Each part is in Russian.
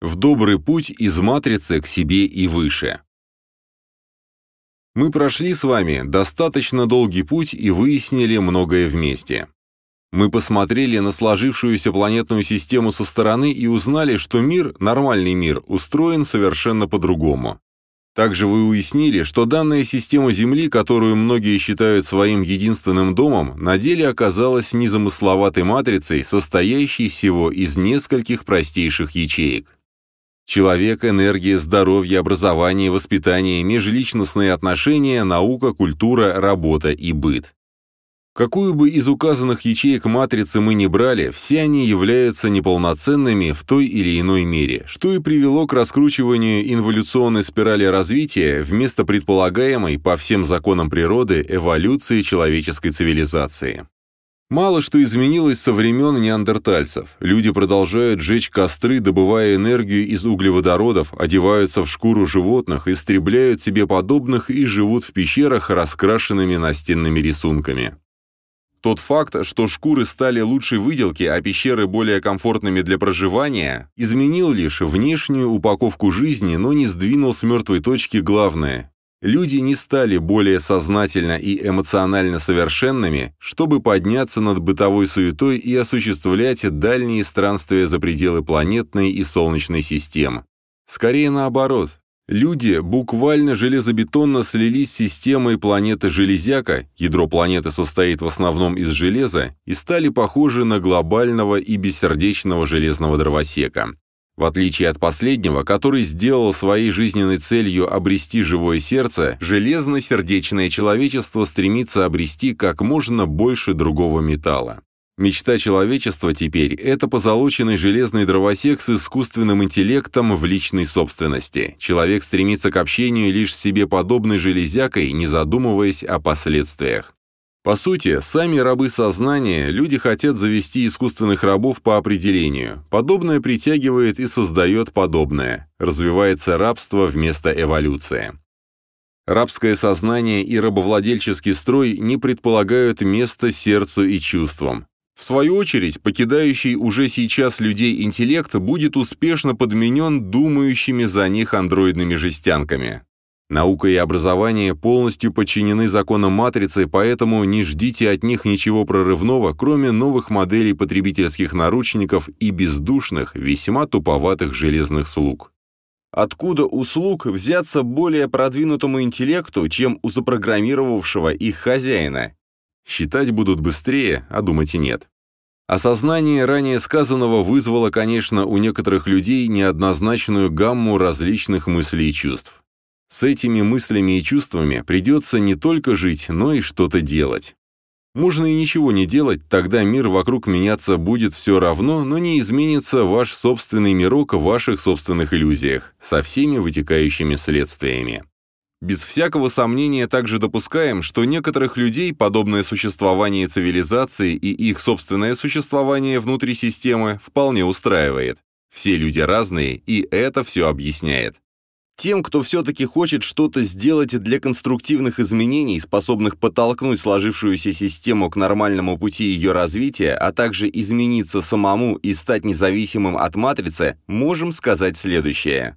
В добрый путь из матрицы к себе и выше. Мы прошли с вами достаточно долгий путь и выяснили многое вместе. Мы посмотрели на сложившуюся планетную систему со стороны и узнали, что мир, нормальный мир, устроен совершенно по-другому. Также вы уяснили, что данная система Земли, которую многие считают своим единственным домом, на деле оказалась незамысловатой матрицей, состоящей всего из нескольких простейших ячеек. Человек, энергия, здоровье, образование, воспитание, межличностные отношения, наука, культура, работа и быт. Какую бы из указанных ячеек матрицы мы ни брали, все они являются неполноценными в той или иной мере, что и привело к раскручиванию инволюционной спирали развития вместо предполагаемой по всем законам природы эволюции человеческой цивилизации. Мало что изменилось со времен неандертальцев. Люди продолжают жечь костры, добывая энергию из углеводородов, одеваются в шкуру животных, истребляют себе подобных и живут в пещерах, раскрашенными настенными рисунками. Тот факт, что шкуры стали лучшей выделки, а пещеры более комфортными для проживания, изменил лишь внешнюю упаковку жизни, но не сдвинул с мертвой точки главное. Люди не стали более сознательно и эмоционально совершенными, чтобы подняться над бытовой суетой и осуществлять дальние странствия за пределы планетной и Солнечной систем. Скорее наоборот, Люди буквально железобетонно слились с системой планеты Железяка, ядро планеты состоит в основном из железа, и стали похожи на глобального и бессердечного железного дровосека. В отличие от последнего, который сделал своей жизненной целью обрести живое сердце, железно-сердечное человечество стремится обрести как можно больше другого металла. Мечта человечества теперь – это позолоченный железный дровосек с искусственным интеллектом в личной собственности. Человек стремится к общению лишь себе подобной железякой, не задумываясь о последствиях. По сути, сами рабы сознания, люди хотят завести искусственных рабов по определению. Подобное притягивает и создает подобное. Развивается рабство вместо эволюции. Рабское сознание и рабовладельческий строй не предполагают места сердцу и чувствам. В свою очередь, покидающий уже сейчас людей интеллект будет успешно подменен думающими за них андроидными жестянками. Наука и образование полностью подчинены законам матрицы, поэтому не ждите от них ничего прорывного, кроме новых моделей потребительских наручников и бездушных, весьма туповатых железных слуг. Откуда у слуг взяться более продвинутому интеллекту, чем у запрограммировавшего их хозяина? Считать будут быстрее, а думать и нет. Осознание ранее сказанного вызвало, конечно, у некоторых людей неоднозначную гамму различных мыслей и чувств. С этими мыслями и чувствами придется не только жить, но и что-то делать. Можно и ничего не делать, тогда мир вокруг меняться будет все равно, но не изменится ваш собственный мирок в ваших собственных иллюзиях, со всеми вытекающими следствиями. Без всякого сомнения также допускаем, что некоторых людей подобное существование цивилизации и их собственное существование внутри системы вполне устраивает. Все люди разные, и это все объясняет. Тем, кто все-таки хочет что-то сделать для конструктивных изменений, способных подтолкнуть сложившуюся систему к нормальному пути ее развития, а также измениться самому и стать независимым от матрицы, можем сказать следующее.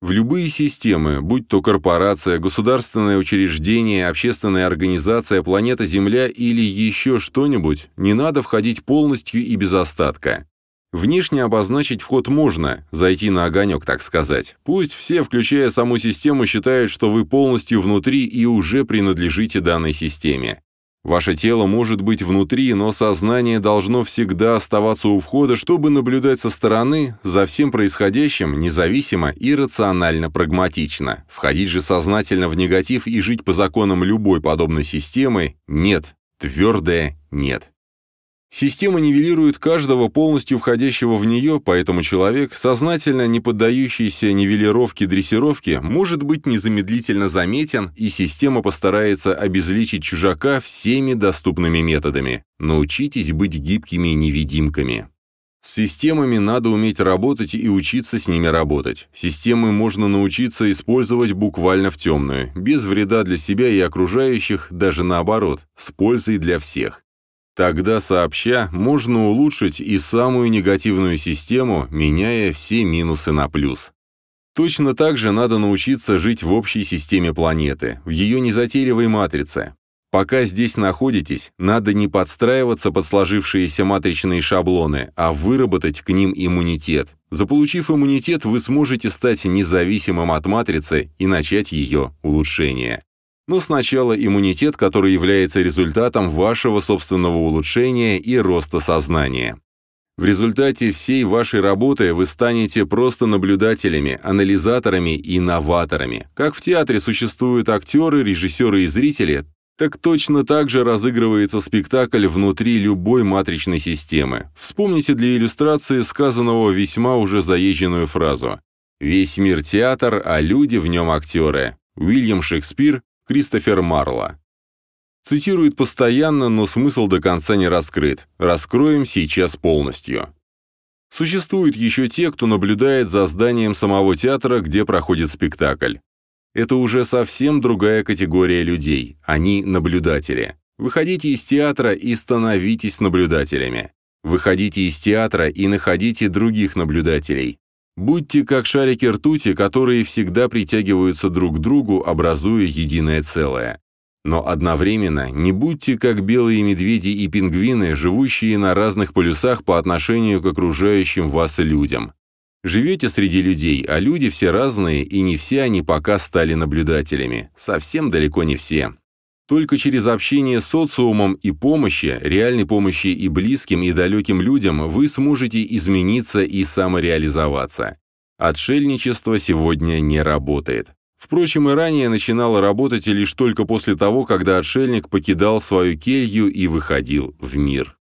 В любые системы, будь то корпорация, государственное учреждение, общественная организация, планета Земля или еще что-нибудь, не надо входить полностью и без остатка. Внешне обозначить вход можно, зайти на огонек, так сказать. Пусть все, включая саму систему, считают, что вы полностью внутри и уже принадлежите данной системе. Ваше тело может быть внутри, но сознание должно всегда оставаться у входа, чтобы наблюдать со стороны за всем происходящим независимо и рационально-прагматично. Входить же сознательно в негатив и жить по законам любой подобной системы – нет, твердое нет. Система нивелирует каждого полностью входящего в нее, поэтому человек, сознательно не поддающийся нивелировке-дрессировке, может быть незамедлительно заметен, и система постарается обезличить чужака всеми доступными методами. Научитесь быть гибкими невидимками. С системами надо уметь работать и учиться с ними работать. Системы можно научиться использовать буквально в темную, без вреда для себя и окружающих, даже наоборот, с пользой для всех. Тогда сообща можно улучшить и самую негативную систему, меняя все минусы на плюс. Точно так же надо научиться жить в общей системе планеты, в ее незатейливой матрице. Пока здесь находитесь, надо не подстраиваться под сложившиеся матричные шаблоны, а выработать к ним иммунитет. Заполучив иммунитет, вы сможете стать независимым от матрицы и начать ее улучшение. Но сначала иммунитет, который является результатом вашего собственного улучшения и роста сознания. В результате всей вашей работы вы станете просто наблюдателями, анализаторами и новаторами. Как в театре существуют актеры, режиссеры и зрители, так точно так же разыгрывается спектакль внутри любой матричной системы. Вспомните для иллюстрации сказанного весьма уже заезженную фразу «Весь мир театр, а люди в нем актеры». Уильям Шекспир, Кристофер Марло. Цитирует постоянно, но смысл до конца не раскрыт. Раскроем сейчас полностью. Существуют еще те, кто наблюдает за зданием самого театра, где проходит спектакль. Это уже совсем другая категория людей. Они наблюдатели. Выходите из театра и становитесь наблюдателями. Выходите из театра и находите других наблюдателей. Будьте как шарики ртути, которые всегда притягиваются друг к другу, образуя единое целое. Но одновременно не будьте как белые медведи и пингвины, живущие на разных полюсах по отношению к окружающим вас людям. Живете среди людей, а люди все разные, и не все они пока стали наблюдателями. Совсем далеко не все. Только через общение с социумом и помощи, реальной помощи и близким, и далеким людям вы сможете измениться и самореализоваться. Отшельничество сегодня не работает. Впрочем, и ранее начинало работать лишь только после того, когда отшельник покидал свою келью и выходил в мир.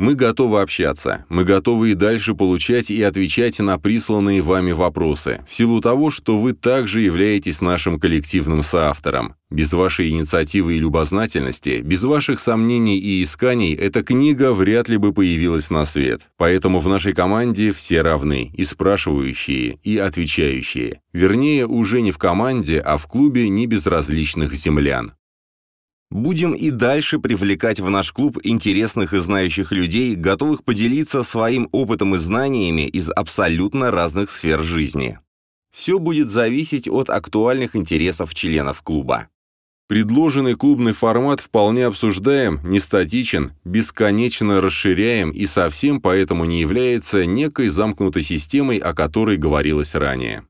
Мы готовы общаться, мы готовы и дальше получать и отвечать на присланные вами вопросы, в силу того, что вы также являетесь нашим коллективным соавтором. Без вашей инициативы и любознательности, без ваших сомнений и исканий, эта книга вряд ли бы появилась на свет. Поэтому в нашей команде все равны, и спрашивающие, и отвечающие. Вернее, уже не в команде, а в клубе небезразличных землян. Будем и дальше привлекать в наш клуб интересных и знающих людей, готовых поделиться своим опытом и знаниями из абсолютно разных сфер жизни. Все будет зависеть от актуальных интересов членов клуба. Предложенный клубный формат вполне обсуждаем, не статичен, бесконечно расширяем и совсем поэтому не является некой замкнутой системой, о которой говорилось ранее.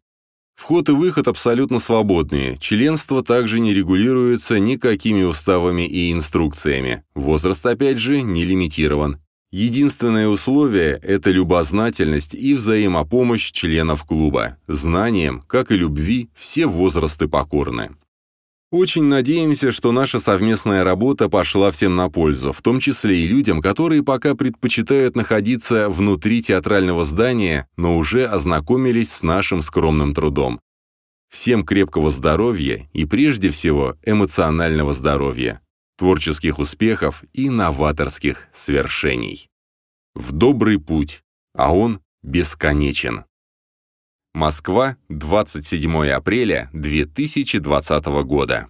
Вход и выход абсолютно свободные, членство также не регулируется никакими уставами и инструкциями. Возраст, опять же, не лимитирован. Единственное условие – это любознательность и взаимопомощь членов клуба. Знанием, как и любви, все возрасты покорны. Очень надеемся, что наша совместная работа пошла всем на пользу, в том числе и людям, которые пока предпочитают находиться внутри театрального здания, но уже ознакомились с нашим скромным трудом. Всем крепкого здоровья и прежде всего эмоционального здоровья, творческих успехов и новаторских свершений. В добрый путь, а он бесконечен. Москва, 27 апреля 2020 года.